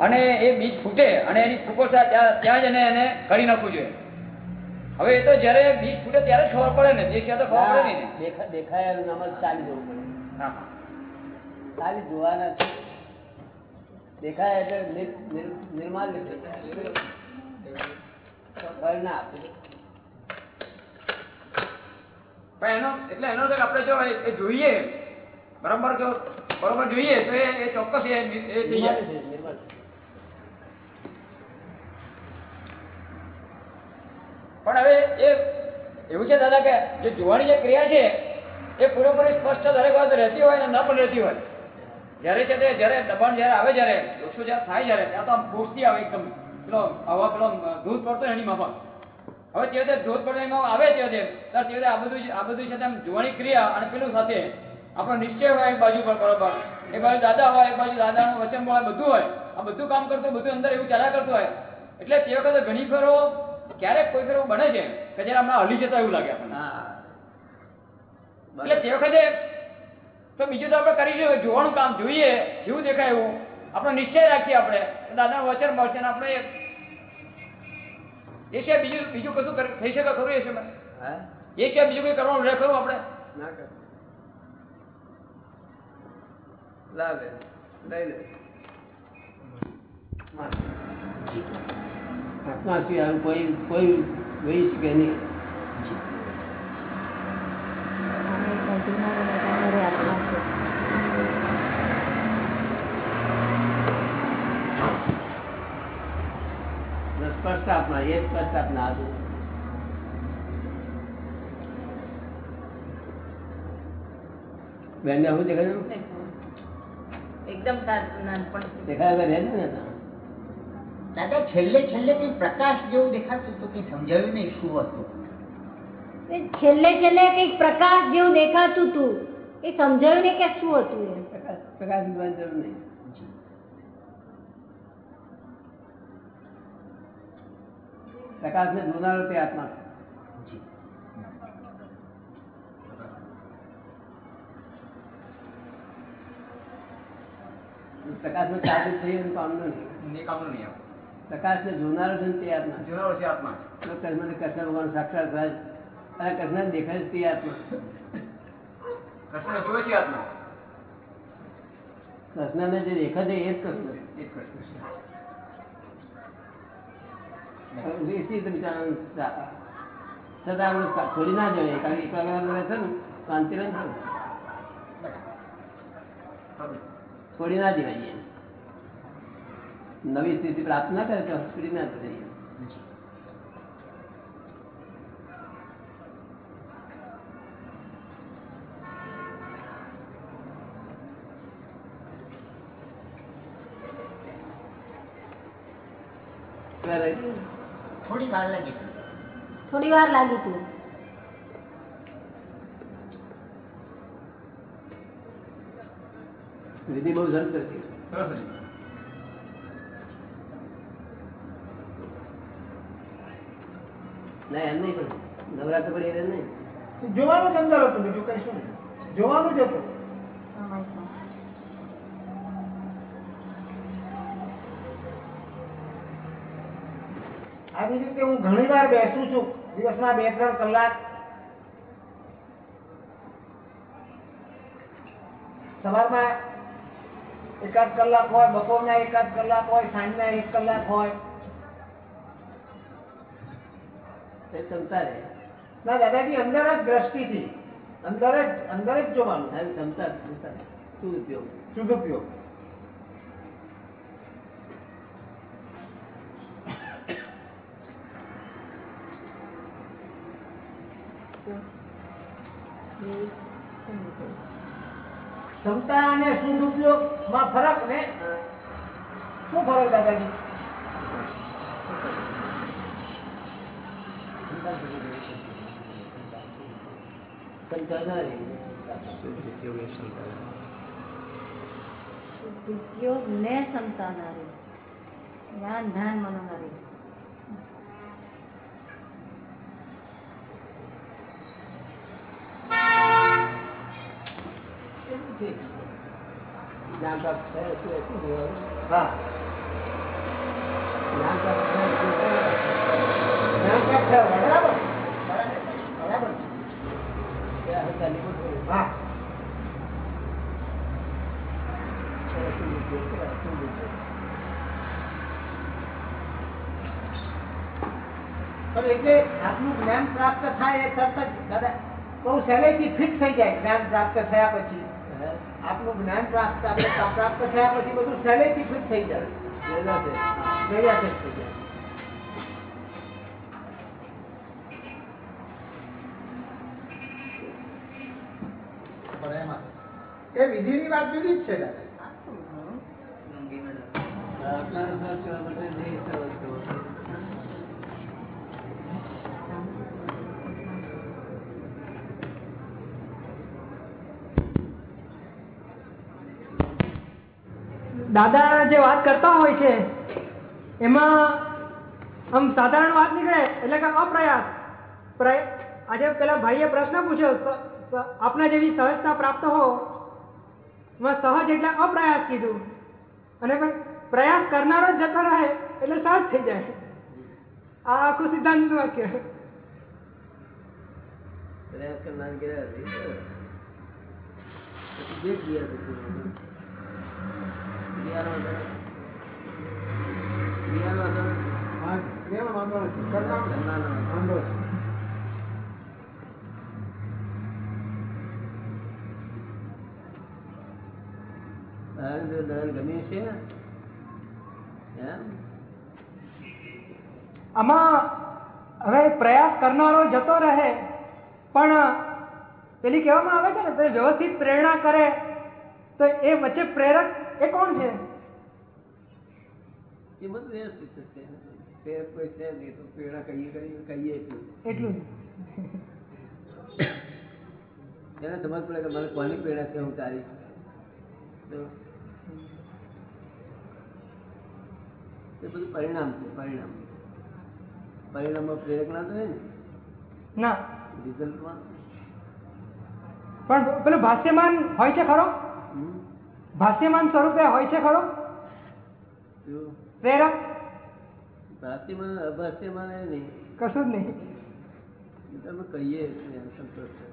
અને એ બીજ ફૂટે અને એની ફૂકોસા ત્યાં ત્યાં જ એને એને કરી નાખવું જોઈએ. હવે એ તો જ્યારે બીજ ફૂટે ત્યારે ખબર પડે ને જે ક્યાં તો ખબર પડે નહીં ને. દેખા દેખાયાનું નામ ચાલી જવું પડે. હા. હા જોવાના છે. દેખાય એટલે નિર- નિર- નિર્માલ્ય થઈ જાય તો ફળ ના આપે. પણ એનો એટલે એનો કે આપણે જો એ- જોઈએ. બરાબર જો બરાબર જોઈએ તો એ ચોક્કસ એ થઈ જાય, નિર્માલ્ય. પણ હવે એ એવું છે દાદા કે જે જોવાની જે ક્રિયા છે, એ પૂરેપૂરી સ્પષ્ટ દરેક વાત રહેતી હોય અને ન પણ રહેતી હોય. જ્યારે છે તે જ્યારે દબાણ જ્યારે આવે જ્યારે વૃક્ષો જ્યારે થાય જ્યારે, ત્યાં તો આમ ફોર્સથી આવે એકદમ. પેલો હવા, પેલો દૂધ પડતો એની માફક. હવે તે વખતે ધોધ પડતો એમાં આવે તે વખતે ત્યારે તે વખતે આ બધું આ બધું છે તેમ જોવાની ક્રિયા અને પેલું સાથે આપણો નિશ્ચય હોય એક બાજુ પર બરોબર. એક બાજુ દાદા હોય, એક બાજુ દાદાનું વચન હોય, બધું હોય. આ બધું કામ કરતું બધું અંદર એવું ચાલ્યા કરતું હોય. એટલે તે વખતે ઘણી ફેરો ક્યારેક કોઈ ફેર એવું બને છે કે જયારે હમણાં હલી જતા એવું લાગે આપણને. એટલે તે વખતે તો બીજું તો આપણે કરીશું જોવાનું કામ જોઈએ જેવું દેખાય એવું. આપણો નિશ્ચય રાખીએ આપણે. કે દાદાનું વચન મળશે આપણે એ- સિવાય બીજું બીજું કશું થઈ શકે ખરું એ છે હા? એ સિવાય બીજું કંઈ કરવાનું રહે ખરું આપણે? ના કર. લાવે. લઈ લે. આત્મા સિવાય કોઈ કોઈ વહી શકે નહીં. સ્પષ્ટ આપના એ સ્પષ્ટ આપના આજુ બેન આવું દેખાય? એકદમ સારું નાનપણ દેખાય રહે ને. દાદા છેલ્લે છેલ્લે કઈ પ્રકાશ જેવું દેખાતું હતું કઈ સમજાયું નહીં શું હતું? છેલ્લે છેલ્લે કઈ પ્રકાશ જેવું દેખાતું હતું એ સમજાયું નહીં કે શું હતું એ પ્રકાશ પ્રકાશ જરૂર નહીં. પ્રકાશને જોનારો તે આત્મા. પ્રકાશનું પ્રકાશમાં ચાલુ થઈ એનું કામનું નહીં. એ કામનું નહીં પ્રકાશને જોનારો છે ને તે આત્મા. જોનારો છે આત્મા. કૃષ્ણ કૃષ્ણ ભગવાન સાક્ષાત થાય. અને કૃષ્ણ દેખાય તે આત્મા. કૃષ્ણ જોવે છે આત્મા. કૃષ્ણને જે દેખાય છે એ જ કૃષ્ણ. એ જ કૃષ્ણ. છતાં આપણે છોડી ના જોઈએ કારણ કે એકલા છે ને શાંતિ રહે છોડી ના દેવાય. નવી સ્થિતિ પ્રાપ્ત ના કરે તો છોડી ના જઈએ થોડી વાર લાગી થોડી વાર લાગી હતી. વિધિ બહુ જલ્દ કરતી સરસ છે. ના એમ બીજું કઈ શું જ હતું. આવી રીતે હું ઘણી વાર બેસું છું. દિવસમાં બે ત્રણ કલાક. સવારમાં એકાદ કલાક હોય, બપોરના એકાદ કલાક હોય, સાંજના એક કલાક હોય. એ ક્ષમતા રહે ના દાદાજી અંદર જ દ્રષ્ટિથી. અંદર જ અંદર જ જોવાનું. સારી ક્ષમતા ક્ષમતા શું ઉપયોગ? સદુપયોગ ક્ષમતા અને સદુપયોગમાં ફરક ને? શું ફરક દાદાજી? ક્ષમતા ના રહે. ઉપયોગ ને ક્ષમતા ના રહે જ્ઞાન ધ્યાન મનો ના રહે જ્ઞાન પ્રાપ્ત થયા શું હા. જ્ઞાન પ્રાપ્ત થયા એટલે જ્ઞાન પ્રાપ્ત થયો બરાબર એ અહંકાર નિકુંજ છે. હા એ અશુદ્ધ બુદ્ધિ છે, અશુદ્ધ બુદ્ધિ. પણ એટલે આપનું જ્ઞાન પ્રાપ્ત થાય એ તરત જ દાદા બહુ સહેલેથી ફિટ થઈ જાય જ્ઞાન પ્રાપ્ત થયા પછી હે? આપનું જ્ઞાન પ્રાપ્ત આપણે પ્રાપ્ત થયા પછી બધું સહેલેથી ફિટ થઈ જાય જોયેલા છે. જોયા છે વિધિની વાત જુદી જ છે દાદા. જે વાત કરતા હોય છે, એમાં આમ સાધારણ વાત નીકળે એટલે કે અપ્રયાસ. પ્રય- આજે પેલા ભાઈએ પ્રશ્ન પૂછ્યો આપના જેવી સહજતા પ્રાપ્ત હો. એમાં સહજ એટલે અપ્રયાસ કીધું. અને પ્રયાસ કરનારો જ જતો રહે એટલે સહજ થઈ જાય. આ આખું સિદ્ધાંત વાક્ય. પ્રયાસ કરનાર ગયા હા એનો વાંધો નથી. કરનાર વાંધો છે. છે. આમાં હવે પ્રયાસ કરનારો જતો રહે પણ પેલી કહેવામાં આવે છે ને પેલી વ્યવસ્થિત પ્રેરણા કરે તો એ વચ્ચે પ્રેરક એ કોણ છે? એ બધું વ્યવસ્થિત છે પ્રેરક કોઈ છે નહીં તો પ્રેરણા કહીએ કહીએ કહીએ એટલું એટલું એને સમજ પડે કે મને કોની પ્રેરણા છે હું તારી? તો એ બધું પરિણામ છે પરિણામ. પરિણામમાં પ્રેરક ના થાય ને? ના. રિઝલ્ટમાં પણ પેલું ભાષ્યમાન હોય છે ખરો? ભાષ્યમાન સ્વરૂપે હોય છે ખરો? પ્રેરક? ભાષ્યમાં અભાષ્યમાન એ નહીં. કશું જ નહીં. તમે કહીએ સંતોષ છે.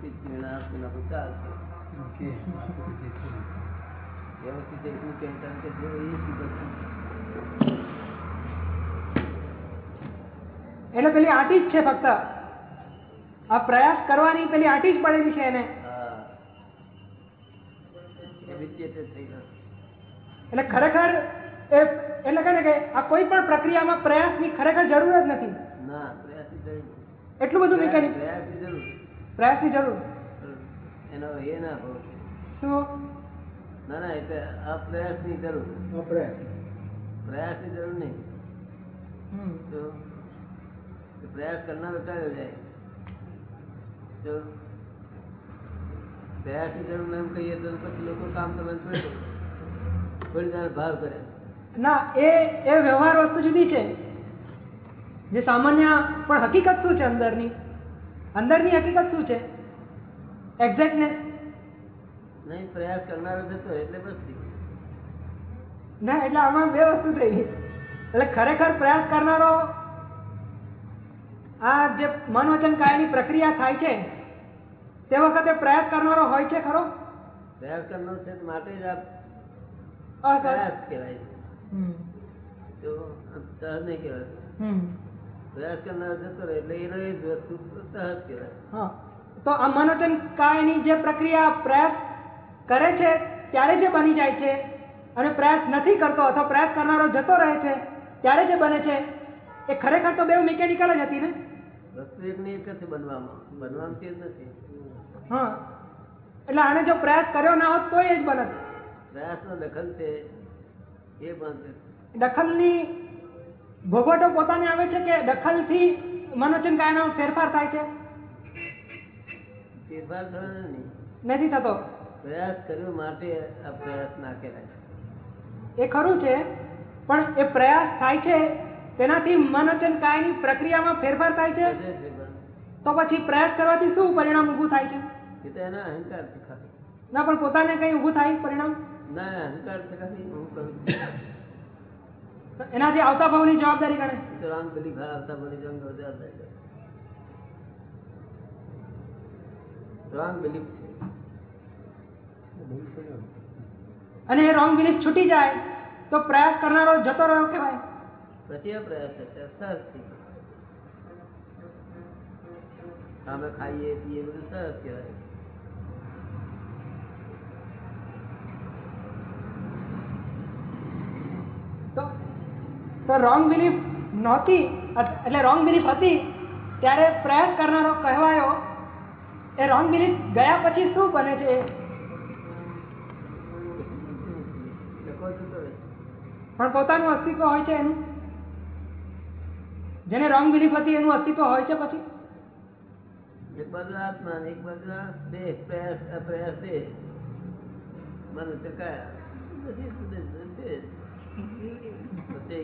પ્રેરણા આપીને આપણે ચાલશે. વ્યવસ્થિત એટલું કહેતા કે જે એ એટલે પેલી આટી જ છે ફક્ત. આ પ્રયાસ કરવાની પેલી આટી જ પડેલી છે એને. એટલે ખરેખર એ એટલે કહે ને કે આ કોઈ પણ પ્રક્રિયામાં પ્રયાસની ખરેખર જરૂર જ નથી. ના પ્રયાસની જરૂર એટલું બધું મિકેનિક પ્રયાસની જરૂર. પ્રયાસની જરૂર. એનો એ ના ભાવ શું? ના ના એટલે આ પ્રયાસની જરૂર પ્રયાસ. પ્રયાસની જરૂર નહીં. તો પ્રયાસ કરનારો ચાલ્યો જાય? તો પ્રયાસની જરૂર એમ કહીએ તો પછી લોકો કામ કરવાનું છોડી થોડી વાર ભાવ કરે. ના એ એ વ્યવહાર વસ્તુ જુદી છે. જે સામાન્ય પણ હકીકત શું છે અંદરની? અંદરની હકીકત શું છે? એક્ઝેક્ટનેસ નહીં પ્રયાસ કરનારો જતો એટલે બસ ના એટલે આમાં બે વસ્તુ થઈ એટલે ખરેખર પ્રયાસ કરનારો આ જે મન વચન કાયની પ્રક્રિયા થાય છે તે વખતે પ્રયાસ કરનારો હોય છે ખરો? પ્રયાસ કરનારો છે માટે જ આ પ્રયાસ કહેવાય. તો સહજ નહીં કહેવાય. પ્રયાસ કરનારો જતો રહે એટલે એનો એ જ વસ્તુ સહજ કહેવાય. હા. તો આ મન કાયની જે પ્રક્રિયા પ્રયાસ કરે છે ત્યારે જે બની જાય છે અને પ્રયાસ નથી કરતો અથવા પ્રયાસ કરનારો જતો રહે છે ત્યારે જે બને છે એ ખરેખર તો બે મિકેનિકલ જ હતી ને? વસ્તુ એક એક જ છે બનવામાં. બનવાનું તે જ નથી. હા. એટલે આને જો પ્રયાસ કર્યો ના હોત તો એ જ બનત. પ્રયાસનો દખલ છે એ છે. દખલની ભોગવટો પોતાને આવે છે કે દખલથી મનોચન કાયનો ફેરફાર થાય છે? ફેરફાર થયો નથી થતો. પ્રયાસ કર્યો માટે આ પ્રયાસ ના કહેવાય. એ ખરું છે પણ એ પ્રયાસ થાય છે તેનાથી મનોચન કાયની પ્રક્રિયામાં ફેરફાર થાય છે? તો પછી પ્રયાસ કરવાથી શું પરિણામ ઊભું થાય છે? એ તો એના અહંકાર ના પણ પોતાને કઈ ઊભું થાય પરિણામ? ના અહંકાર ખાલી હું કરું એનાથી આવતા ભાવની જવાબદારી ગણે? આવતા ભાવની જવાબદારી રોંગ બિલીફ છે. અને એ રોંગ બિલીફ છૂટી જાય તો પ્રયાસ કરનારો જતો રહ્યો કહેવાય. પછી પ્રયાસ સરસ અમે ખાઈએ પીએ બધું સહજ કહેવાય. તો તો રોંગ બિલીફ નહોતી એટલે રોંગ બિલીફ હતી ત્યારે પ્રયાસ કરનારો કહેવાયો એ રોંગ બિલીફ ગયા પછી શું બને છે પણ પોતાનું અસ્તિત્વ હોય છે એનું. જેને રોંગ બિલીફ હતી એનું અસ્તિત્વ હોય છે પછી. એક બાજુ આત્મા એક બાજુ દેહ પ્રયાસ અપ્રયાસ દેહ મને ચકાયા છે. પછી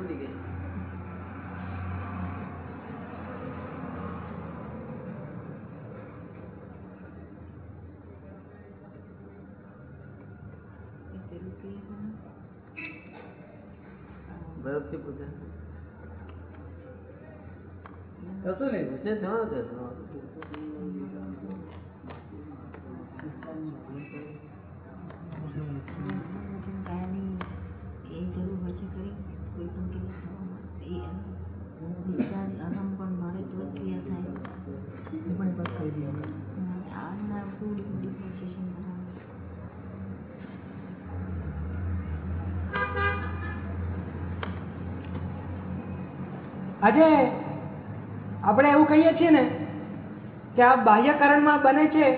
ઉડી ગઈ. બરફથી પૂછે. કશું નહીં એ જરૂર હોય છે કોઈ પણ ક્રિયા થવામાં એ ડિસ્ચાર્જ અહમ પણ મળે તો જ ક્રિયા થાય હમ, આના ફૂડ ડિફરન્શિએશન બરાબર આજે આપણે એવું કહીએ છીએ ને કે આ બાહ્યકરણમાં બને છે,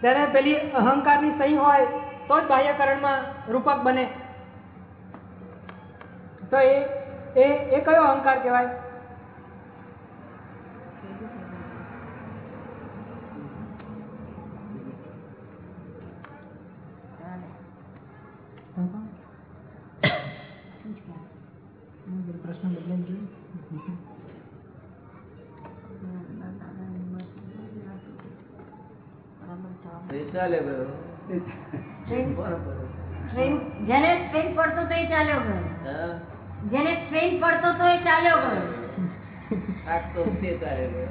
ત્યારે પેલી અહંકારની સહી હોય તો જ બાહ્યકરણમાં રૂપક બને. તો એ એ કયો અહંકાર કહેવાય ચાલે શું જ કહેવાય પ્રશ્ન બદલાઈ ગયો દાદા દાદાની મરજી રાખી છે. બરાબર જવાબ એ ચાલે ગયો સ્ટ્રેન બરાબર સ્ટ્રેન જેને સ્ટ્રેન પડતો તો એ ચાલ્યો ગયો. જેને સ્ટ્રેન પડતો તો એ ચાલ્યો ગયો. આજ તે ચાલે ગયો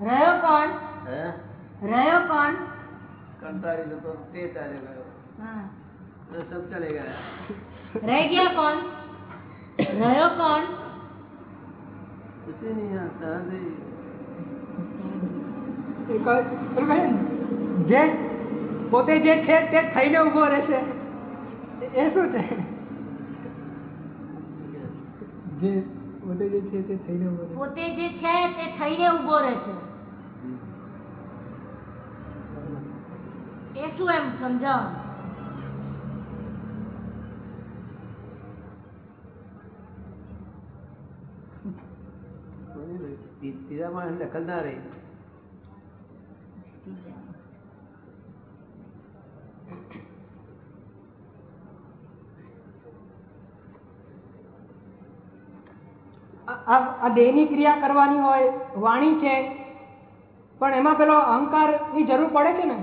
રહ્યો કોણ? હા? રહ્યો કોણ? કંટાળી જતો તે ચાલે ગયો હા. તો સબ ચાલે ગયા. રહી ગયા કોણ? રહ્યો કોણ? કુછ નહીં સહજ જે પોતે જે છે તે થઈને ઊભો રહેશે. એ- શું છે? જે પોતે જે છે તે થઈને ઊભો પોતે જે છે તે થઈને ઊભો રહેશે. એ શું એમ સમજાવ તીજામાં નકલ ના રહી. આ આ- દેહની ક્રિયા કરવાની હોય વાણી છે પણ એમાં પેલો અહંકારની જરૂર પડે છે ને?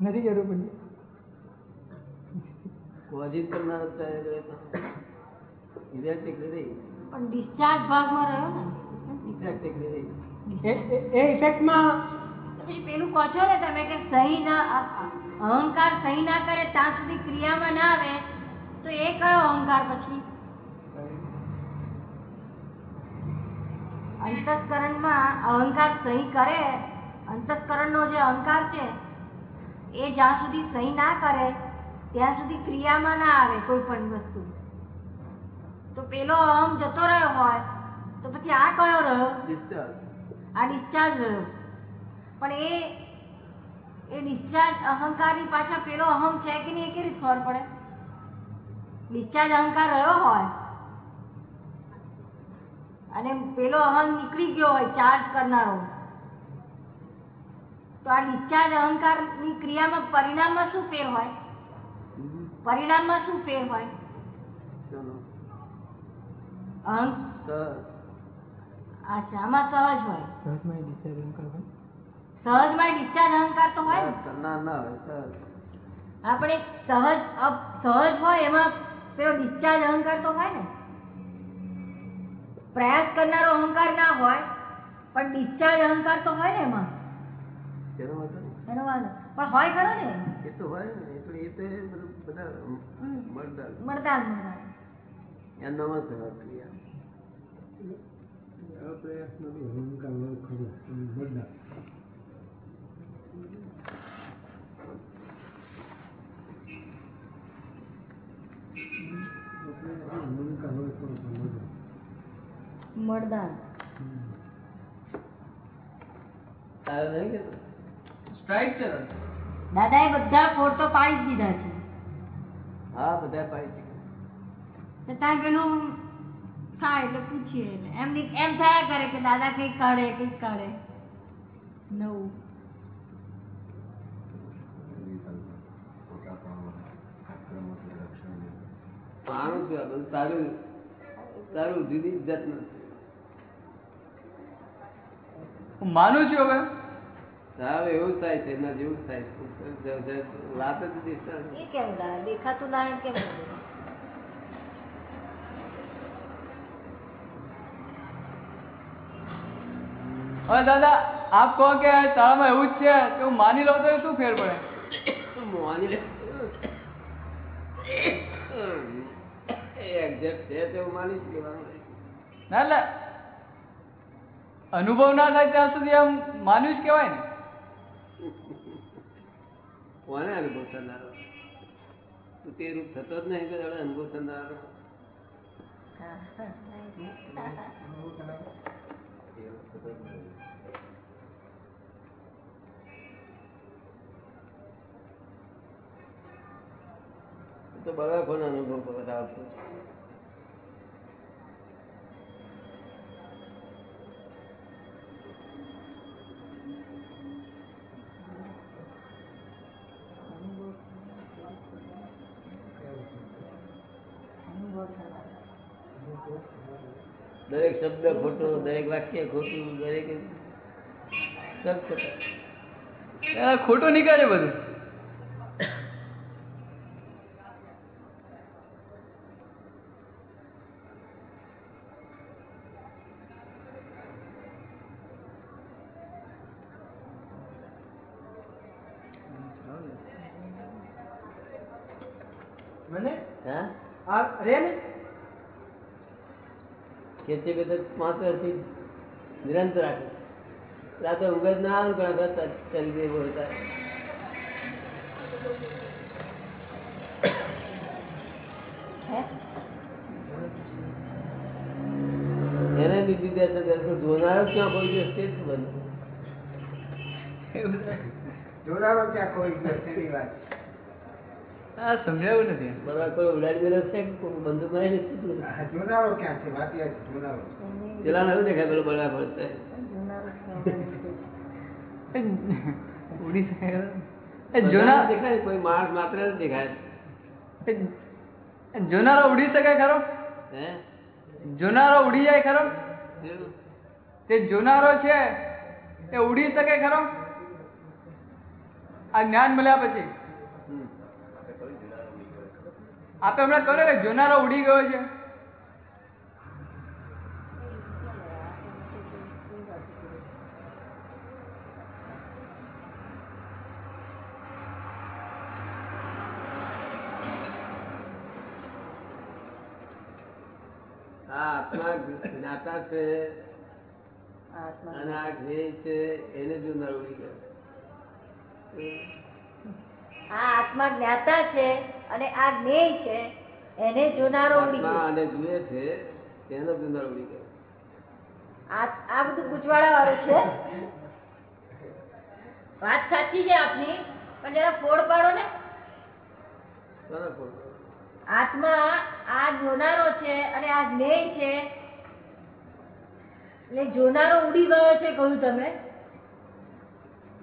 નથી જરૂર પડતી. કરનાર પણ ડિસ્ચાર્જ ભાગમાં રહ્યો ને? એ ઇફેક્ટમાં પછી પેલું કહો છો ને તમે કે સહી ના અહંકાર સહી ના કરે ત્યાં સુધી ક્રિયામાં ના આવે તો એ કયો અહંકાર પછી? અંતસ્કરણમાં અહંકાર સહી કરે અંતસ્કરણનો જે અહંકાર છે એ જ્યાં સુધી સહી ના કરે ત્યાં સુધી ક્રિયામાં ના આવે કોઈ પણ વસ્તુ. તો પેલો અહમ જતો રહ્યો હોય તો પછી આ કયો રહ્યો? આ ડિસ્ચાર્જ રહ્યો. પણ એ એ ડિસ્ચાર્જ અહંકારની પાછળ પેલો અહમ છે કે નહીં એ કેવી રીતે ખબર પડે? ડિસ્ચાર્જ અહંકાર રહ્યો હોય અને પેલો અહંગ નીકળી ગયો હોય ચાર્જ કરનારો. તો આ ડિસ્ચાર્જ અહંકારની ક્રિયામાં પરિણામમાં શું ફેર હોય? પરિણામમાં શું ફેર હોય? ચલો અહં સહજ. અચ્છા આમાં સહજ હોય? સહજમાં ડિસ્ચાર્જ અહંકાર હોય? સહજમાં ડિસ્ચાર્જ અહંકાર તો હોય ના? ના હોય સહજ. આપણે સહજ સહજ હોય એમાં પેલો ડિસ્ચાર્જ અહંકાર તો હોય ને? પ્રયાસ કરનારો અહંકાર ના હોય પણ ડિસ્ચાર્જ અહંકાર તો હોય ને એમાં. એનો વાંધો પણ હોય ખરો ને એ. તો હોય ને એ તો એ તો એ બધું બધા હમ. મળતા મળતા જ મળતા એમનામાં સહજ ક્રિયા. મળતા તારે નહીં કે સ્ટ્રાઇક છે દાદાએ બધા ફોડ તો પાડી જ દીધા છે. હા બધા પાડી છતાં પેલું થાય એટલે પૂછીએ એમ એમ થયા કરે કે દાદા કંઈક કાઢે કંઈક કાઢે. નવું. સારું બધું? તારું તારું જુદી જાતનું છે હું માનું છું હવે? સાહેબ એવું જ થાય છે એમના જેવું જ થાય છે. વાત જ દાદા દેખાતું ના કેમ હવે દાદા આપ કહો કે તારામાં એવું જ છે તો હું માની લઉં તો શું ફેર પડે? માની લે એક્ઝેક્ટ છે તે હું માની જ લેવાનું ના એટલે અનુભવ ના થાય ત્યાં સુધી આમ માન્યું જ કહેવાય ને. કોને અનુભવ થનારો? તું તે રૂપ થતો જ નહીં કે અનુભવ થનારો. તો બરાબર અનુભવ બતાવતો છે દરેક શબ્દ ખોટો દરેક વાક્ય ખોટું દરેક ખોટું નીકળે બધું મને હા આ રે ને ખેતી બેતર પાંચ વર્ષથી નિરંતર રાખે. રાતે ઊંઘ જ ના આવે ને ઘણા ચાલી દે બોલતા એને લીધી દે છે ત્યારે જોનારો ક્યાં કોઈ દિવસ તે જ બનવું જોનારો ક્યાં કોઈ દિવસ તેની વાત આ સમજાયું નથી. બરાબર કોઈ ઉડાડી દેલો છે બંદૂક મારી નથી આ જોનારો ક્યાં છે વાત યાદ છે, પેલા નવું દેખાય પેલો બળવા પડશે ઉડી શકાય ખરો? જોના દેખાય કોઈ માણસ માત્ર જ દેખાય. જોનારો ઉડી શકે ખરો? હે? જોનારો ઉડી જાય ખરો? તે જોનારો છે એ ઉડી શકે ખરો? આ જ્ઞાન મળ્યા પછી. આપે હમણાં કહ્યું ને જોનારો ઉડી ગયો છે. આત્મા જ્ઞાતા છે. અને આ છે એને જોનાર ઉડી ગયો. આ આત્મા જ્ઞાતા છે. અને આ જ્ઞેય છે એને જોનારો ઉડી આત્મા ગયો આને જુએ છે તેનો જોનારો ઉડી ગયો. આ આ બધું ગૂંચવાડા વાળું છે. વાત સાચી છે આપની પણ જરા ફોડ પાડો ને. આત્મા આ જોનારો છે અને આ જ્ઞેય છે. એટલે જોનારો ઉડી ગયો છે કહ્યું તમે.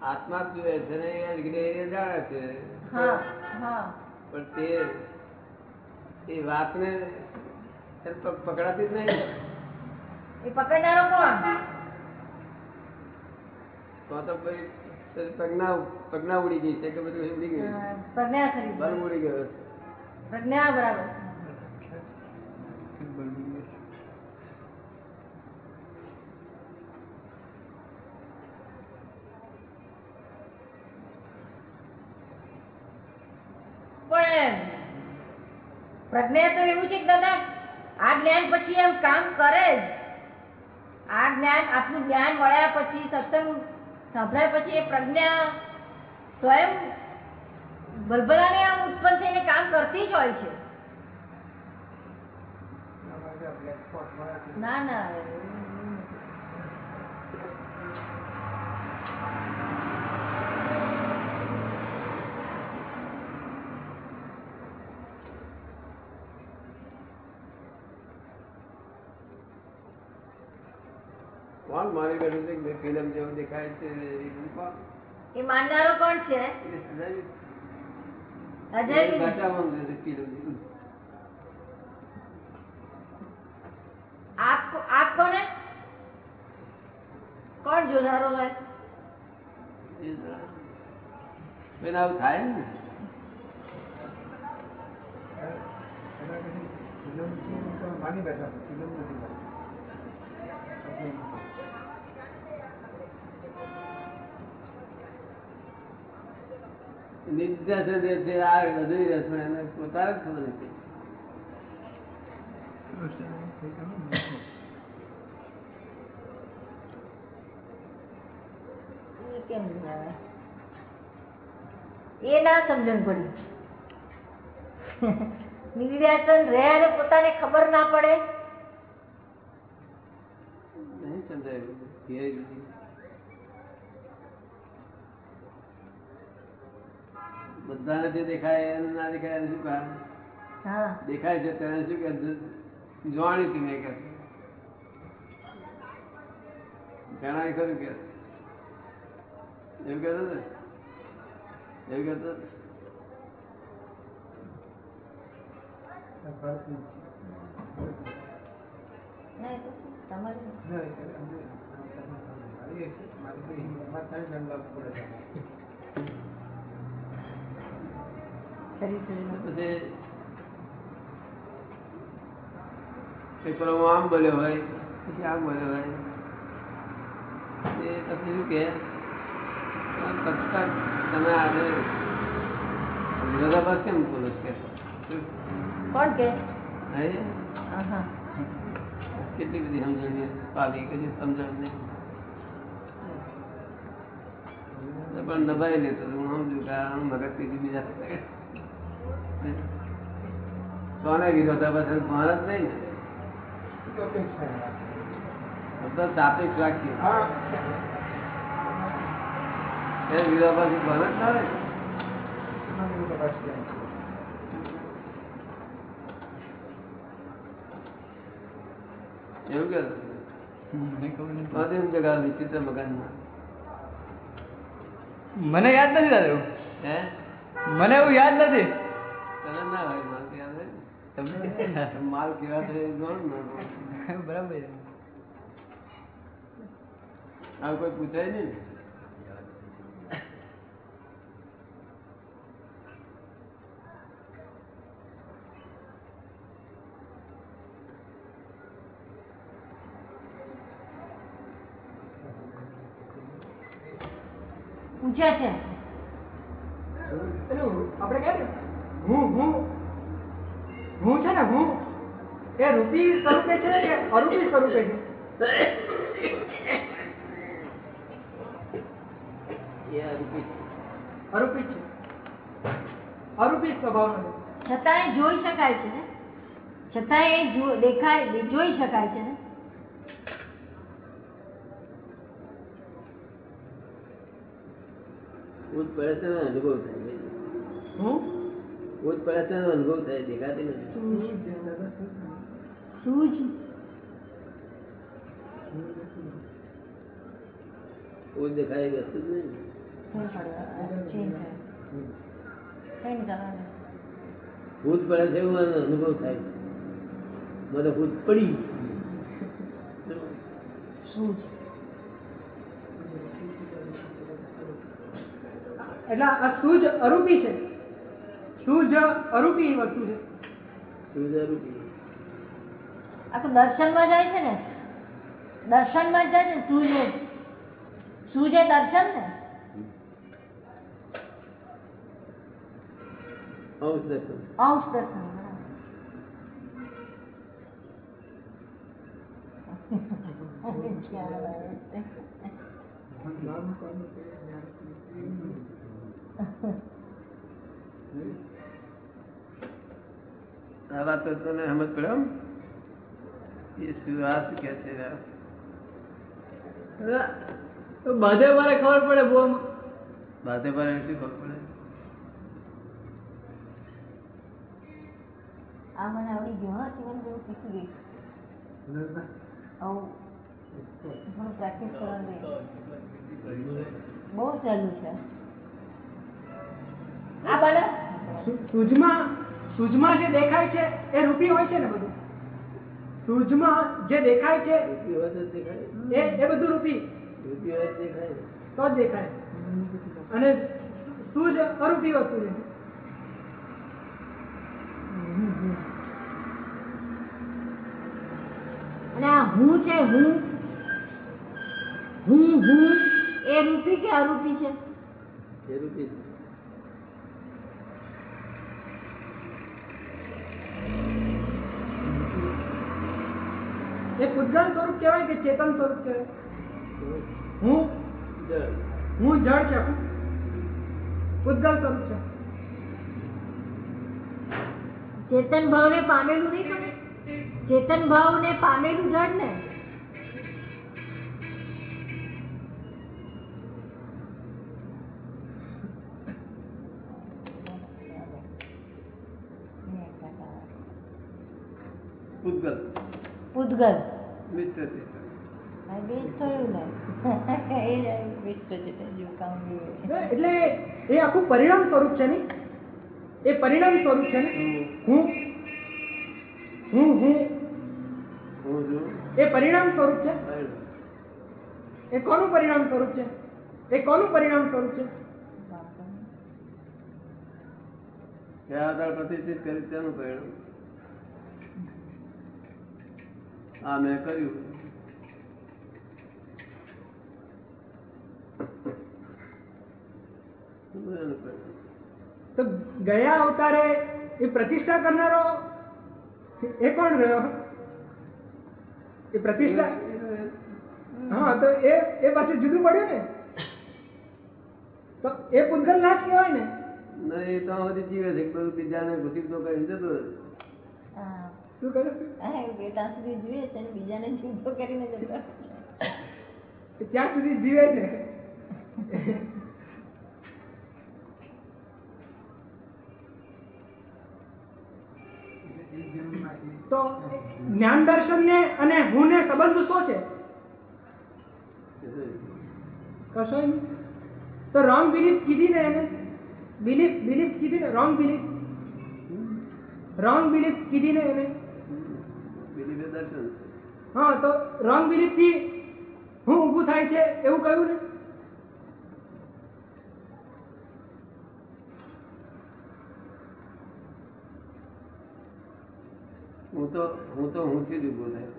આત્મા જુએ છે ને એ જ્ઞેય જાણે છે. હા હા. પણ તે એ વાતને પકડાતી જ નહીં? એ પકડનારો કોણ? તો તો ભાઈ પગના પ્રજ્ઞા પ્રજ્ઞા ઉડી ગઈ છે કે બધું ઉડી ગયું? પ્રજ્ઞા ખરી. બલ્બ ઉડી ગયો. પ્રજ્ઞા બરાબર પણ પ્રજ્ઞા તો એવું છે કે દાદા, આ જ્ઞાન પછી એમ કામ કરે જ. આ જ્ઞાન, આટલું જ્ઞાન મળ્યા પછી, સત્સંગ સાંભળ્યા પછી એ પ્રજ્ઞા સ્વયં ભલભલાને આમ ઉત્પન્ન થઈને કામ કરતી જ હોય છે. ના ના બેઠું છે કે ફિલ્મ જેવું દેખાય છે એ માનનારો કોણ? છે. આપ આપ કોને કોણ જોનારો હોય બેન આવું થાય ને? માની બેઠા ફિલ્મ નથી જે છે આ પોતાને જ ખબર નથી. એ ના સમજણ પડી. નિર્વ્યાસન રહે અને પોતાને ખબર ના પડે? નહીં સમજાયું બધાને જે દેખાય એને ના દેખાય એને શું કારણ? દેખાય છે તેને શું કે જોવાની હતી મેં કે જણાય ખરું કે એવું કહેતો ને? એવું કહેતો તમારી પછી પેપરો આમ બોલ્યો હોય પછી આમ બોલ્યો હોય. એ શું કે તમે આજે વિરોધાભાસ કેમ બોલો કે કોણ કે? કેટલી બધી સમજણ પાલી કદી સમજણ નહીં પણ દબાઈ લેતો તો હું સમજુ કે મગજ બીજા કોને વિરોધાભાસ ભાન જ નહીં ને? સાપેક્ષ વાક્ય એ વિરોધાભાસ ભાન જ ના રહે? એવું કે? મને વિચિત્ર યાદ નથી દાદા એવું. હે? મને એવું યાદ નથી. તને ના હોય માલ કેવા છે બરાબર. કોઈ પૂછાય નહીં ને? પૂછે છે પેલું આપણે કહે ને હું હું હું છે ને હું? એ રૂપી સ્વરૂપે છે કે અરૂપી સ્વરૂપે છે. અરૂપી જ છે. અરૂપી સ્વભાવનો છે. છતાં એ જોઈ શકાય છે ને? છતાં એ દેખાય જોઈ શકાય છે ને? ભૂત પડે છે ને અનુભવ થાય હું? ભૂત પડે છે અનુભવ થાય દેખાતી નથી. શું છે દાદા શું છે? શું જ? ભૂત દેખાય વસ્તુ જ નહીં. ભૂત પડે છે એવું અનુભવ થાય. મને ભૂત પડી. શું એટલે આ સૂજ અરૂપી છે. સૂજ અરૂપી વસ્તુ છે. સુજારૂપી આ તો દર્શનમાં જાય છે ને? દર્શનમાં જાય છે ને? સૂજ સૂજ એ દર્શન ને? અંશ દર્શન. અંશ દર્શન. આ વાત તો તને સમજ પડે એ શું આ શું કહે છે આ? મારે ખબર પડે બહુ બાધે પર શું ખબર પડે આ મને આવડી ગયું હા જીવન જેવું શીખી ગઈ. આવું થોડું પ્રેક્ટિસ કરવાની બહુ ચાલુ છે. આ બને સૂ- સૂજમાં સૂજમાં જે દેખાય છે એ રૂપી હોય છે ને બધું? સૂજમાં જે દેખાય છે એ એ બધું રૂપી. રૂપી હોય દેખાય. તો જ દેખાય. અને સૂજ અરૂપી વસ્તુ છે. અને આ હું છે હું? હું હું? એ રૂપી કે અરૂપી છે? એ રૂપી છે. એ પૂતગલ સ્વરૂપ કહેવાય કે ચેતન સ્વરૂપ કહેવાય? હું? હું જળ છે પૂતગલ સ્વરૂપ છે. ચેતન ભાવને પામેલું નહીં ચેતન ભાવને પામેલું જળ ને? પૂતગલ પૂતગલ મિત્ર ચેતન. એટલે એ આખું પરિણામ સ્વરૂપ છે ને? એ પરિણામ સ્વરૂપ છે ને? હું? હું હું? એ પરિણામ સ્વરૂપ છે? એ કોનું પરિણામ સ્વરૂપ છે? એ કોનું પરિણામ સ્વરૂપ છે? ત્યાં આધાર પ્રતિષ્ઠિત કરી તેનું પરિણામ? આ મેં કર્યું. તો ગયા અવતારે એ પ્રતિષ્ઠા કરનારો એ કોણ રહ્યો? એ પ્રતિષ્ઠા? હા તો એ એ પાછું જુદું પડ્યું ને? તો એ પૂતગલ ના કહેવાય ને? ના એ તો જીવે છે. બધું બીજાને ઘૂસી તો કઈ જતો શું કહ્યું હા, એ બે ત્યાં સુધી જીવે છે અને બીજાને જીવતો કરીને જતો ત્યાં સુધી જીવે છે? તો જ્ઞાન દર્શન ને અને હું ને સંબંધ શું છે? કશો તો રોંગ બિલીફ કીધી ને એને? બિલીફ બિલીફ કીધી ને? રોંગ બિલીફ રોંગ બિલીફ કીધી ને એને? બીજી બે દર્શન હા તો રોંગ બિલીફથી હું ઊભું થાય છે એવું કહ્યું ને? હું તો હું તો હુંથી જ ઊભો થાય.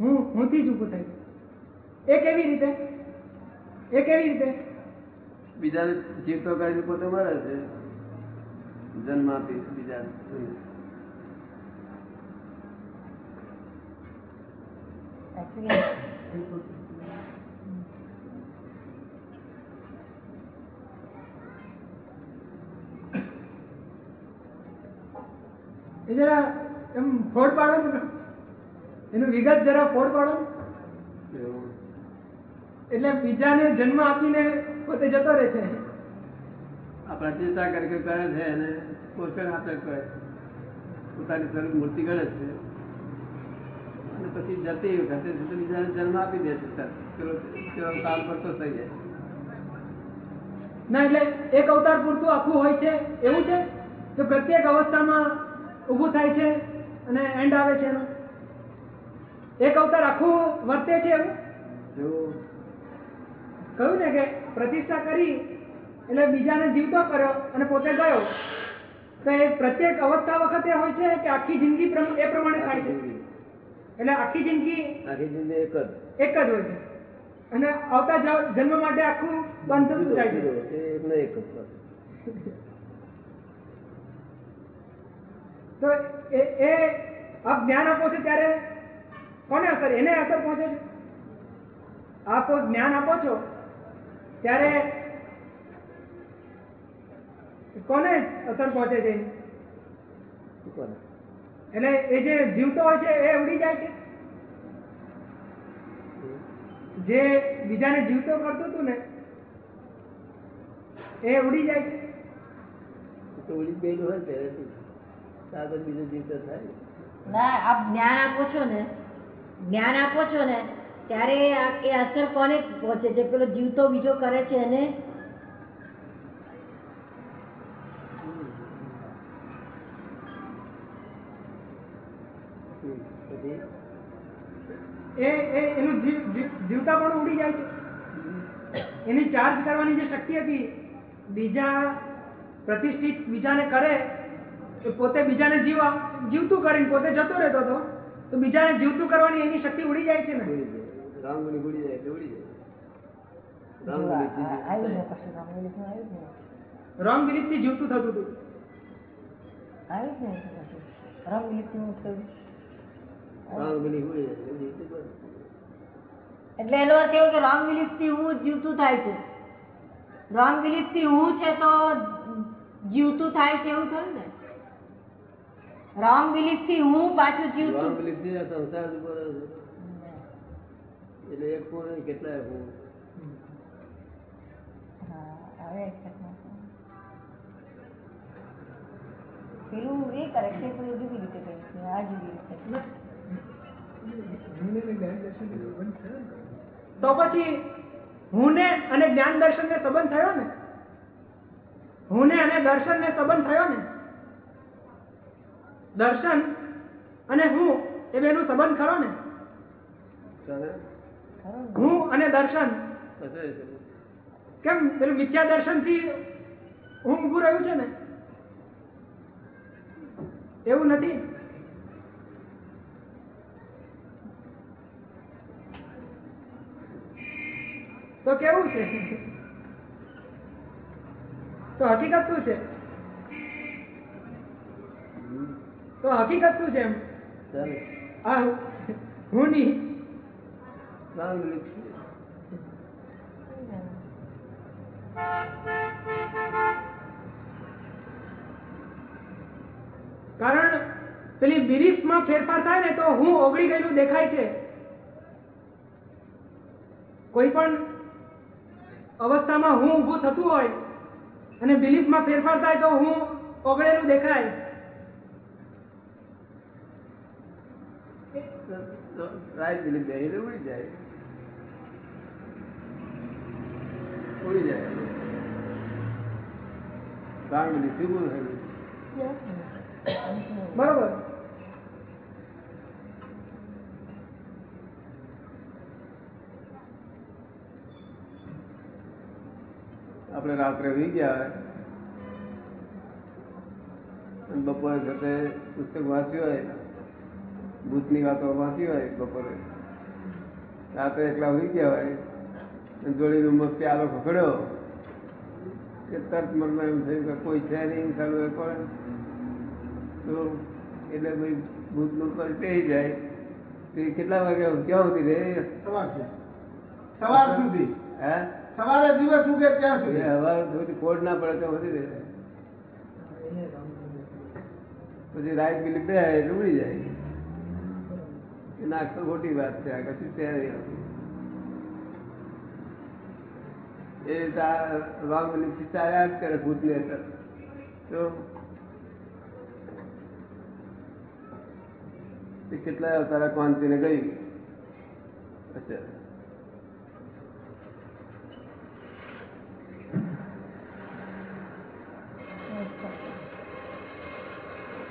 હું. હુંથી જ ઊભું થાય. એ કેવી રીતે એ કેવી રીતે. બીજાને જીવતો કરીને પોતે મરે છે. જન્મ આપી બીજા Actually, એ જરા એમ ફોડ પાડો ને એનું વિગત જરા ફોડ પાડો. એટલે બીજાને જન્મ આપીને પોતે જતો રહે છે. આપણા ચિંતા કરી કરે છે અને પોષણ આપે કરે પોતાની સ્વરૂપ મૂર્તિ ગણે છે. પછી જતી વખતે બીજાને જન્મ આપી દે છે કાલ કરતો થઈ જાય. ના એટલે એક અવતાર પૂરતું આખું હોય છે એવું છે? કે પ્રત્યેક અવસ્થામાં ઊભું થાય છે અને એન્ડ આવે છે એનો? એક અવતાર આખું વર્તે છે એવું? એવું. કહ્યું ને કે પ્રતિષ્ઠા કરી એટલે બીજાને જીવતો કર્યો અને પોતે ગયો. તો એ પ્રત્યેક અવસ્થા વખતે હોય છે કે આખી જિંદગી એ પ્રમાણે થાય છે? એટલે આખી જિંદગી આખી જિંદગી એક જ. એક જ હોય છે. અને આવતા જન્મ માટે આખું બંધ થતું જાય છે. એકને એક જ તો એ એ આપ જ્ઞાન આપો છો ત્યારે કોને અસર? એને અસર પહોંચે છે? આપ જ્ઞાન આપો છો ત્યારે કોને અસર પહોંચે છે? એની? એટલે એ જે જીવતો હોય છે એ ઉડી જાય છે? જે બીજાને જીવતો કરતું હતું ને એ ઉડી જાય છે? તો ઉડી ગયેલું હોય પહેલેથી. પછી બીજો જીવતો થાય ના. આપ જ્ઞાન આપો છો ને જ્ઞાન આપો છો ને ત્યારે આ- એ અસર કોને પહોંચે? છે પેલો જીવતો બીજો કરે છે એને હમ. પછી એ એ એનું જીવ જીવ- જીવતા પણ ઉડી જાય છે. એની ચાર્જ કરવાની જે શક્તિ હતી બીજા પ્રતિષ્ઠિત બીજાને કરે એ પોતે બીજાને જીવા જીવતું કરીને પોતે જતો રહેતો હતો તો બીજાને જીવતું કરવાની એની શક્તિ ઉડી જાય છે ને? ઉડી જાય. રામગુણી ઉડી જાય એટલે ઉડી જાય. રામ ચીજથી જીવતું થતું હતું. આવી જ ને રામ તો થી થયું? એટલે એનો અર્થ એવો કે રોંગ બિલીફથી હું જીવતું થાય છે. રોંગ બિલીફથી હું છે તો જીવતું થાય છે એવું થયું ને? રોંગ બિલીફથી હું પાછું જીવતું રામગુણી થી સંસાર ઉપર એટલે એક ફોન કેટલા થાય. પેલું એ કરે છે પેલું જુદી રીતે કરે છે? આ જુદી રીતે. તો પછી હુંને અને જ્ઞાન દર્શનને સંબંધ થયો ને? હુંને અને દર્શનને સંબંધ થયો ને? દર્શન અને હું એ બેનો સંબંધ ખરો ને? હું અને દર્શન. કેમ? પેલું મિથ્યા દર્શનથી હું ઊભું રહ્યું છે ને? એવું નથી? તો કેવું છે? તો હકીકત શું છે? તો હકીકત શું છે એમ? આ હું ની કારણ પેલી બિલીફમાં ફેરફાર થાય ને તો હું ઓગળી ગયેલું દેખાય છે. કોઈ પણ અવસ્થામાં હું ઊભું થતું હોય અને બિલીફમાં ફેરફાર થાય તો હું ઓગળેલું દેખાય. રાઈટ બિલીફ બે એટલે ઉડી જાય. ઉડી જાય. રામ બિલીફ બોલ બરોબર. આપણે રાત્રે વી ગયા હોય બપોરે સાથે પુસ્તક વાંચ્યું હોય ભૂતની વાતો વાંચી હોય બપોરે. રાત્રે એકલા હોઈ ગયા હોય જોડી રૂમમાં પ્યાલો ખખડ્યો કે તરત મનમાં એમ થયું કે કોઈ છે નહીં સારું એ પણ. તો એટલે ભાઈ ભૂતનું કલ પેઈ જાય. તે કેટલા વાગે ક્યાં સુધી રે? સવારથી સવાર સુધી? હે? સવારે દિવસ ઉગે ત્યાં સુધી. હવા સુધી કોડ ના પડે તો વધી રહે પછી રાઈટ બિલીફ બે એટલે ઉડી જાય. નાખતો ખોટી વાત છે, આ કશું ત્યાં એ આ રોંગ બિલીફ ચાલ્યા જ કરે ભૂતની અંદર તો. એ કેટલાય અવતારા ક્રાંતિને ગઈ? અસર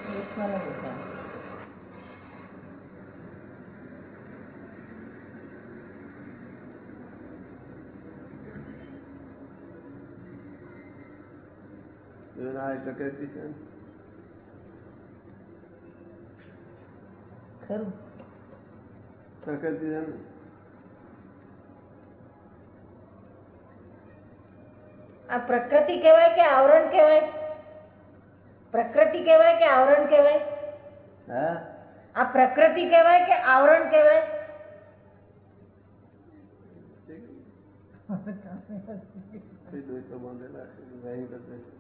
દેશમાં ન દેખાય. જો ના એ પ્રકૃતિ છે ખરું પ્રકૃતિ છે આ પ્રકૃતિ કહેવાય કે આવરણ કહેવાય પ્રકૃતિ કહેવાય કે આવરણ કહેવાય હા આ પ્રકૃતિ કહેવાય કે આવરણ કહેવાય તો બાંધેલા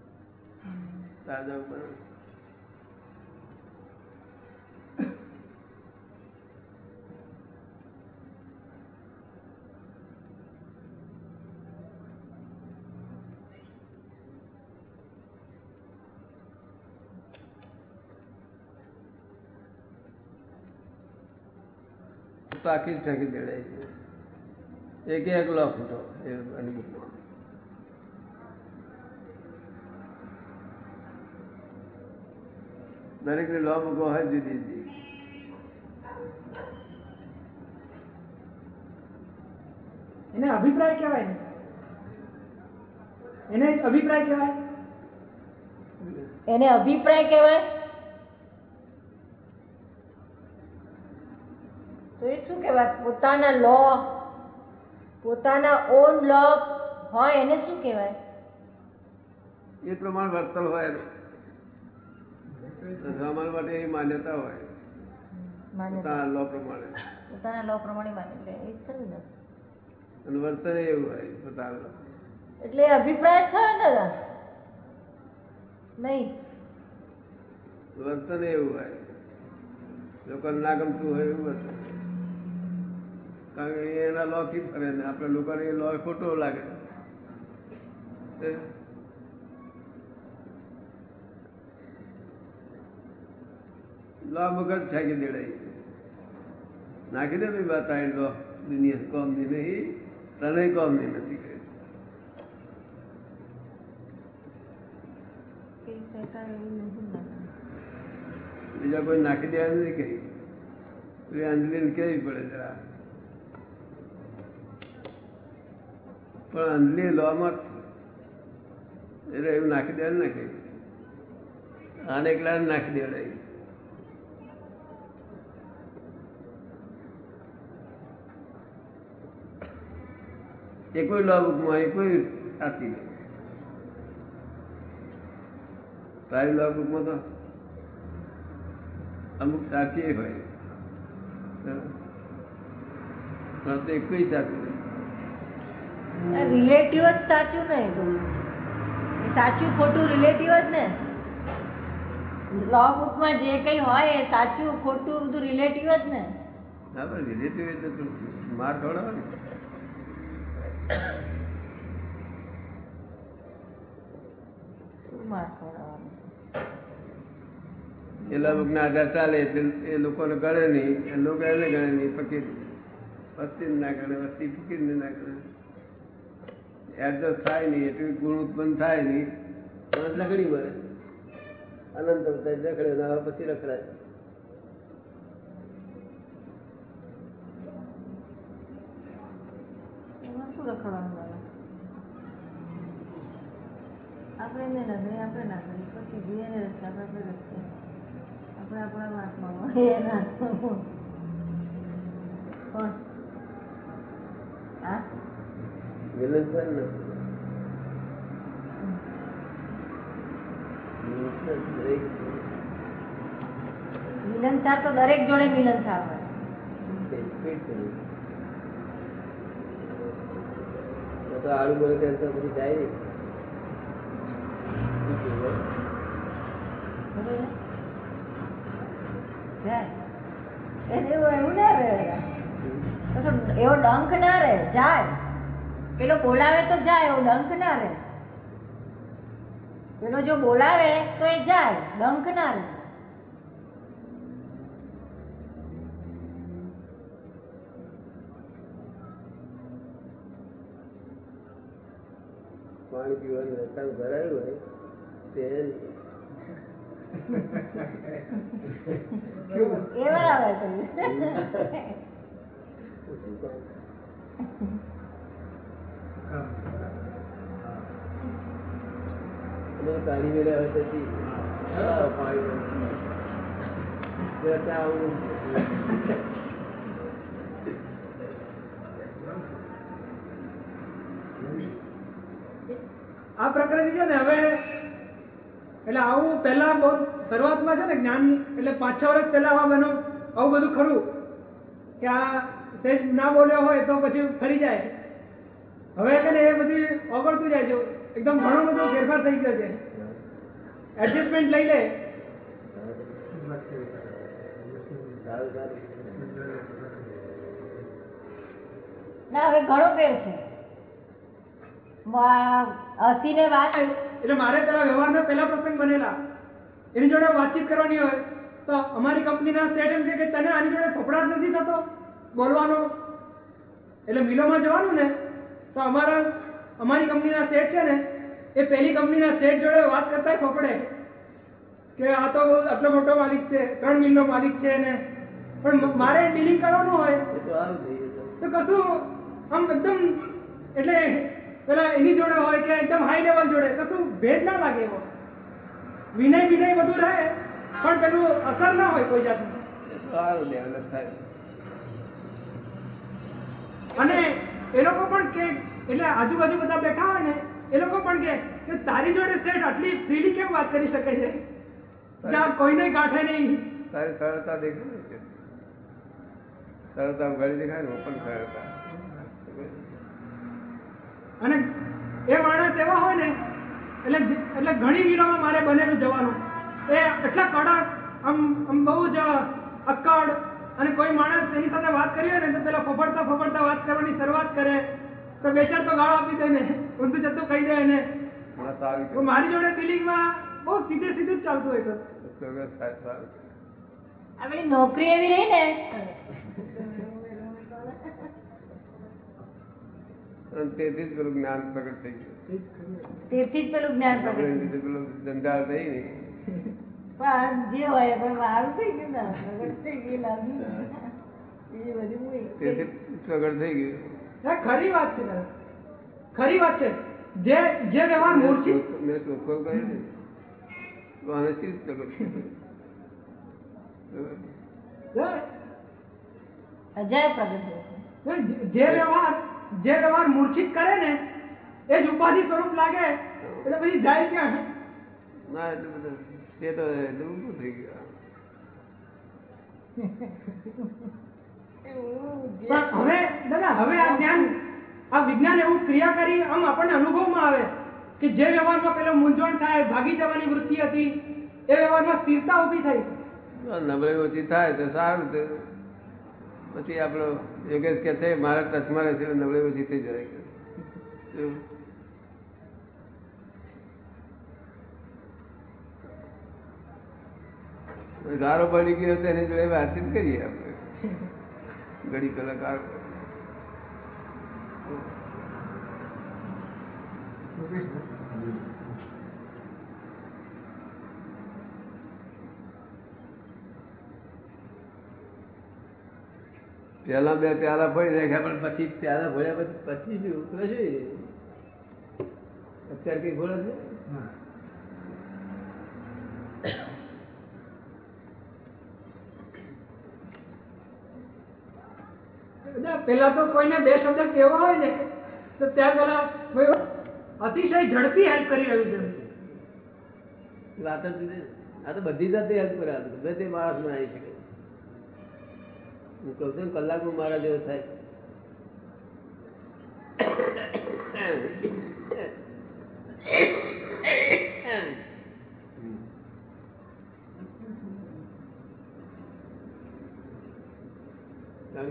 જ ફેંકી દેડાય છે. એક એક લો ફૂટો એ એની બુકમાં દરેક ને લો મૂકો હોય જુદી જુદી એને અભિપ્રાય કહેવાય એને અભિપ્રાય કહેવાય? એને અભિપ્રાય કહેવાય? તો એ શું કહેવાય? પોતાના લો પોતાના ઓન લો હોય એને શું કહેવાય? એ પ્રમાણે વર્તન હોય એનું. માટે એ માન્યતા હોય. પોતાના લો પ્રમાણે. પોતાના લો પ્રમાણે માન્યતા. એ ખરું ને અને વર્તન એવું હોય પોતાના. એટલે અભિપ્રાય થયો ને દાદા? નહીં. વર્તન એવું હોય. લોકોને ના ગમતું હોય એવું વર્તન કારણ કે એના લો થી ફરે ને. આપણે લોકોને એ લો ખોટો લાગે. લો મગજ દેડાઈ દેડાય નાખી દે ભાઈ વાત આ લો દુનિયા કોમની નહીં તને કોમની નથી કહી બીજા કોઈ નાખી દેવાનું નથી કહી અંજલિને કેવી પડે જરા. પણ અંજલિ લોમાં એટલે એવું નાખી દેવા ને કહી આને એકલા નાખી દેવડાય એ કોઈ લો બુકમાં એ કોઈ સાચી નથી તારી લો બુકમાં તો અમુક સાચી હોય. તો એક સાચું નહીં રિલેટિવ જ સાચું ને એ સાચું ખોટું રિલેટિવ જ ને. લો બુકમાં જે કંઈ હોય એ સાચું ખોટું બધું રિલેટિવ જ ને. ના રિલેટિવ એટલે માર ખવડાવે ને શું ના એ આધાર ચાલે એ લોકોને ગણે નહીં. એ લોકો એને ગણે નહીં, ફકીર. વસ્તી ના ગણે વસ્તી ફકીરને ના ગણે એડજસ્ટ થાય નહીં, એટલું ગુણ ઉત્પન્ન થાય નહીં. તો લગડી મળે અનંત રખડે ના પછી રખડાય એમાં શું રખડવાનું આપણે એને ના આપણે ના ગણીએ પછી જે એને રસ્તે આપણે આપણે રસ્તે. આપણે આપણા એના હાથમાં હોય. કોણ હા? મિલનસાર તો દરેક જોડે મિલનસાર હોય તો આડું બોલે ત્યારે તો પછી જાય એવો ડંખ ના રહે, જાય. પેલો બોલાવે તો જાય, એવો ડંખ ના રહે. પેલો જો બોલાવે તો એ જાય, ડંખ ના રહે. પાણી પીવાની રસ્તાનું ભરાયું હોય તે પાણી મેળ્યા હોય પછી. પાણી આવું. આ પ્રકૃતિ ને હવે એટલે આવું પહેલા બહુ શરૂઆતમાં છે ને જ્ઞાન એટલે પાંચ છ વર્ષ પહેલા આવા બનો આવું બધું ખરું. કે આ સેજ ના બોલ્યો હોય તો પછી ફરી જાય. હવે છે ને એ બધું ઓગળતું જાય છે. એકદમ ઘણો બધો ફેરફાર થઈ ગયો છે. એડજસ્ટમેન્ટ લઈ લે. ના હવે ઘણો ફેર છે. હસીને વાત એટલે મારે પેલા વ્યવહારના પહેલા પ્રસંગ બનેલા. એની જોડે વાતચીત કરવાની હોય તો અમારી કંપનીના સેટ એમ કે તને આની જોડે ફફડાટ નથી થતો? બોલવાનો. એટલે મિલોમાં જવાનું ને તો અમારા અમારી કંપનીના સેટ છે ને એ પહેલી કંપનીના સેટ જોડે વાત કરતા ફફડે. કે આ તો આટલો મોટો માલિક છે ત્રણ મિલનો માલિક છે ને. પણ મારે ડીલિંગ કરવાનું હોય. તો કશું આમ એકદમ એટલે પેલા એની જોડે હોય કે એકદમ હાઈ લેવલ જોડે કશું ભેદ ના લાગે એવો. વિનય વિનય બધું રહે પણ પેલું અસર ના હોય કોઈ જાતનું. સારું ડેવલપ થાય. અને એ લોકો પણ કે એટલે આજુબાજુ બધા બેઠા હોય ને એ લોકો પણ કે કે તારી જોડે સેટ આટલી ફ્રીલી કેમ વાત કરી શકે છે? જ્યાં કોઈને ગાંઠે નહીં. તારી સરળતા દેખાય ને સરળતા ઘડી દેખાય ને ઓપન સરળતા. અને એ માણસ એવા હોય ને એટલે એટલે ઘણી વીરોમાં મારે બનેલું જવાનું. એ એટલા કડક આમ આમ બહુ જ અક્કડ અને કોઈ માણસ એની સાથે વાત કરી હોય ને તો પેલા ફફડતા ફફડતા વાત કરવાની શરૂઆત કરે. તો બે ચાર તો ગાળો આપી દે ને ઊંધું જતું કહી દે એને. મારી જોડે ફિલિંગમાં બહુ સીધે સીધું જ ચાલતું હોય તો. આપણી નોકરી એવી રહી ને અને તેથી જ પેલું જ્ઞાન પ્રગટ થઈ ગયું. તેથી જ પેલું જ્ઞાન પ્રગટ પેલું ધંધા થઈ ને. પણ જે હોય પણ સારું થઈ ગયું ને પ્રગટ થઈ ગયું લાગ્યું બીજું બધું હોય. તેથી પ્રગટ થઈ ગયું. ખરી વાત છે ખરી વાત છે. જે જે વ્યવહાર મૂર્છિત મેં ને. પ્રગટ અજાય પ્રગટ જે વ્યવહાર જે વ્યવહાર મૂર્છિત કરે ને એ જ ઉપાધિ સ્વરૂપ લાગે એટલે પછી જાય ક્યાં ના એટલું બધું તે તો એટલું ઊંધું થઈ ગયું. પણ હવે દાદા હવે આ જ્ઞાન આ વિજ્ઞાન એવું ક્રિયા કરી આમ આપણને અનુભવમાં આવે કે જે વ્યવહારમાં પેલો મૂંઝવણ થાય ભાગી જવાની વૃત્તિ હતી એ વ્યવહારમાં સ્થિરતા ઊભી થઈ નબળી ઓછી થાય તો સારું તો પછી આપણો યોગેશ કે છે, મારા ટચમાં રહેશે એટલે નબળાઈ ઓછી થઈ જાય કે શું? કોઈ ગારો પડી ગયો તો એની જોડે વાતચીત કરીએ આપણે. ઘડી કલાકાર પહેલા બે પ્યાલા પડી નાખ્યા પણ પછી પ્યાલા ભર્યા પછી પછી તો શું અત્યારે કઈ ભોળે છે? પેલા તો કોઈને બે શબ્દ કહેવા હોય ને તો ત્યાં પેલા કોઈ અતિશય ઝડપી હેલ્પ કરી રહ્યું છે. વાત જ. આ તો બધી જાતે હેલ્પ કરે બધે માણસ બનાવી આવી શકે. હું કહું છું કલાકમાં મારા જેવો થાય.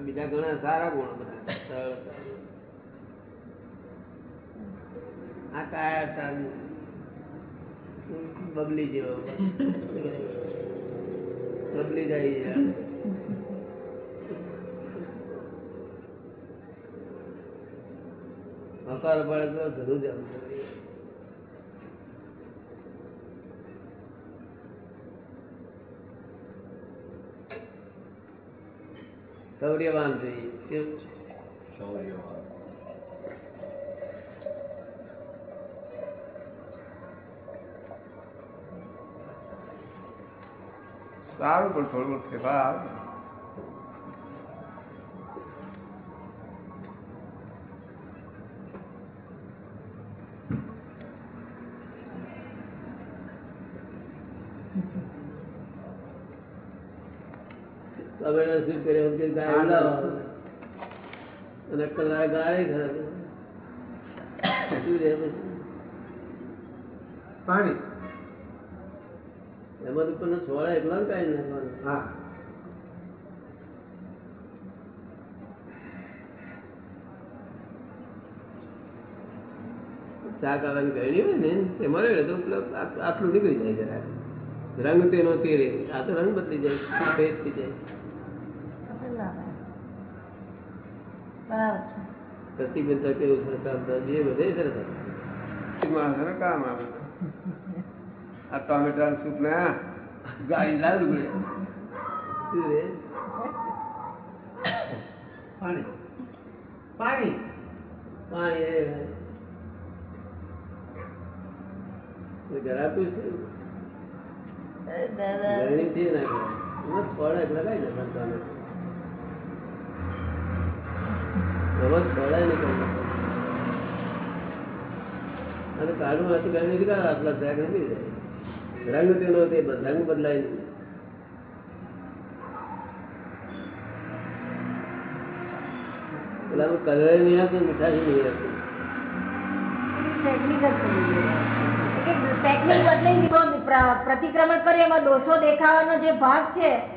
બીજા ઘણા સારા ગુણ બધા. આ કાયા બબલી જેવો. બબલી જાય અવતાર પડે તો જરૂર જવું શૌર્યવાન જોઈએ શૌર્યવાન. સારું પણ થોડું ફેરફાર શું કર્યો ગાય લાવો અને કલાક ગાય ખરાબ શું રહે પછી પાણી. એમાં તો પણ છોડે એકલા ને કાંઈ નાખવાનું હા. શાક આવવાની ગળી હોય ને તે મળે તો આટલું નીકળી જાય જરા રંગ તેનો તે આ તો રંગ બદલી જાય સફેદ થઈ જાય. બરાબર છે. પ્રતિબિંબ કેવું સરસ કામ થાય બે બધે સરસ કામ આવે આ ટોમેટા સૂપ ને ગાડી લાવ પડે પાણી. પાણી. પાણી એમાં થોડાક લગાવી દે રંગ તેનો તે. રંગ બદલાય નહીં. પેલા કલર નહીં આવતો મીઠાઈ નહીં આવતી ટેકનિક બદલાઈ પ્રતિક્રમણ કરી, એમાં દોષો દેખાવાનો જે ભાગ છે